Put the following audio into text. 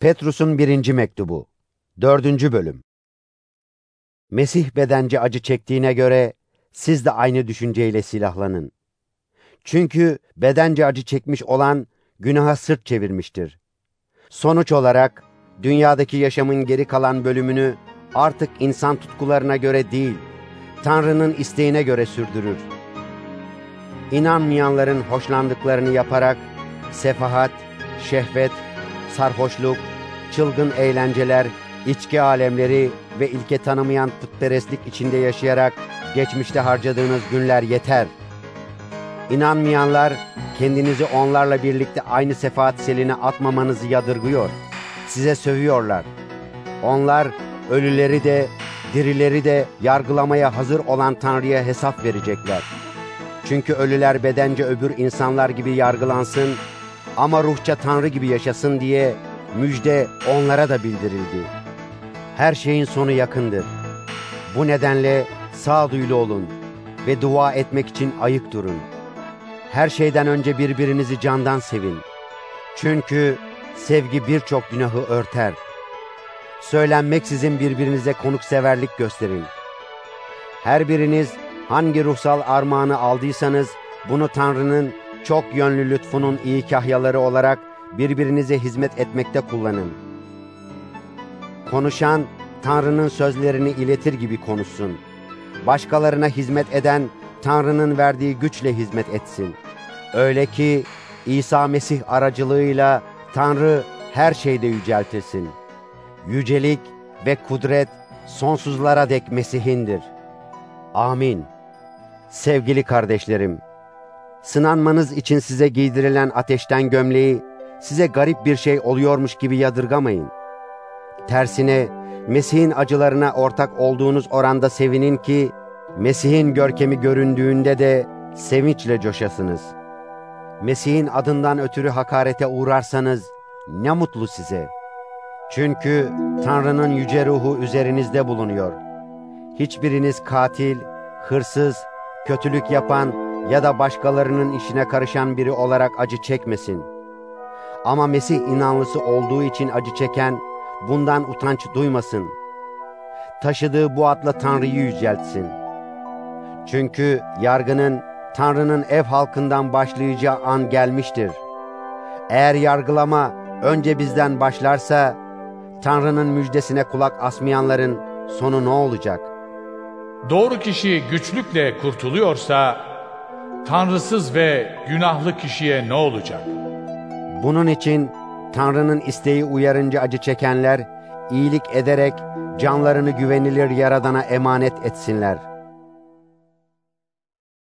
Petrus'un birinci mektubu, dördüncü bölüm. Mesih bedenci acı çektiğine göre siz de aynı düşünceyle silahlanın. Çünkü bedenci acı çekmiş olan günaha sırt çevirmiştir. Sonuç olarak dünyadaki yaşamın geri kalan bölümünü artık insan tutkularına göre değil, Tanrı'nın isteğine göre sürdürür. İnanmayanların hoşlandıklarını yaparak sefahat, şehvet, sarhoşluk, çılgın eğlenceler, içki alemleri ve ilke tanımayan putperestlik içinde yaşayarak geçmişte harcadığınız günler yeter. İnanmayanlar kendinizi onlarla birlikte aynı sefaat seline atmamanızı yadırgıyor. Size sövüyorlar. Onlar ölüleri de dirileri de yargılamaya hazır olan Tanrı'ya hesap verecekler. Çünkü ölüler bedence öbür insanlar gibi yargılansın ama ruhça Tanrı gibi yaşasın diye müjde onlara da bildirildi. Her şeyin sonu yakındır. Bu nedenle sağduyulu olun ve dua etmek için ayık durun. Her şeyden önce birbirinizi candan sevin. Çünkü sevgi birçok günahı örter. Söylenmeksizin birbirinize konukseverlik gösterin. Her biriniz hangi ruhsal armağanı aldıysanız bunu Tanrı'nın çok yönlü lütfunun iyi kahyaları olarak birbirinize hizmet etmekte kullanın. Konuşan, Tanrı'nın sözlerini iletir gibi konuşsun. Başkalarına hizmet eden, Tanrı'nın verdiği güçle hizmet etsin. Öyle ki İsa Mesih aracılığıyla Tanrı her şeyde yüceltilsin. Yücelik ve kudret sonsuzlara dek Mesih'indir. Amin. Sevgili kardeşlerim, sınanmanız için size giydirilen ateşten gömleği size garip bir şey oluyormuş gibi yadırgamayın. Tersine Mesih'in acılarına ortak olduğunuz oranda sevinin ki Mesih'in görkemi göründüğünde de sevinçle coşasınız. Mesih'in adından ötürü hakarete uğrarsanız ne mutlu size. Çünkü Tanrı'nın yüce ruhu üzerinizde bulunuyor. Hiçbiriniz katil, hırsız, kötülük yapan ya da başkalarının işine karışan biri olarak acı çekmesin. Ama Mesih inanlısı olduğu için acı çeken bundan utanç duymasın. Taşıdığı bu adla Tanrı'yı yüceltsin. Çünkü yargının Tanrı'nın ev halkından başlayacağı an gelmiştir. Eğer yargılama önce bizden başlarsa, Tanrı'nın müjdesine kulak asmayanların sonu ne olacak? Doğru kişi güçlükle kurtuluyorsa, tanrısız ve günahlı kişiye ne olacak? Bunun için Tanrı'nın isteği uyarınca acı çekenler, iyilik ederek canlarını güvenilir Yaradan'a emanet etsinler.''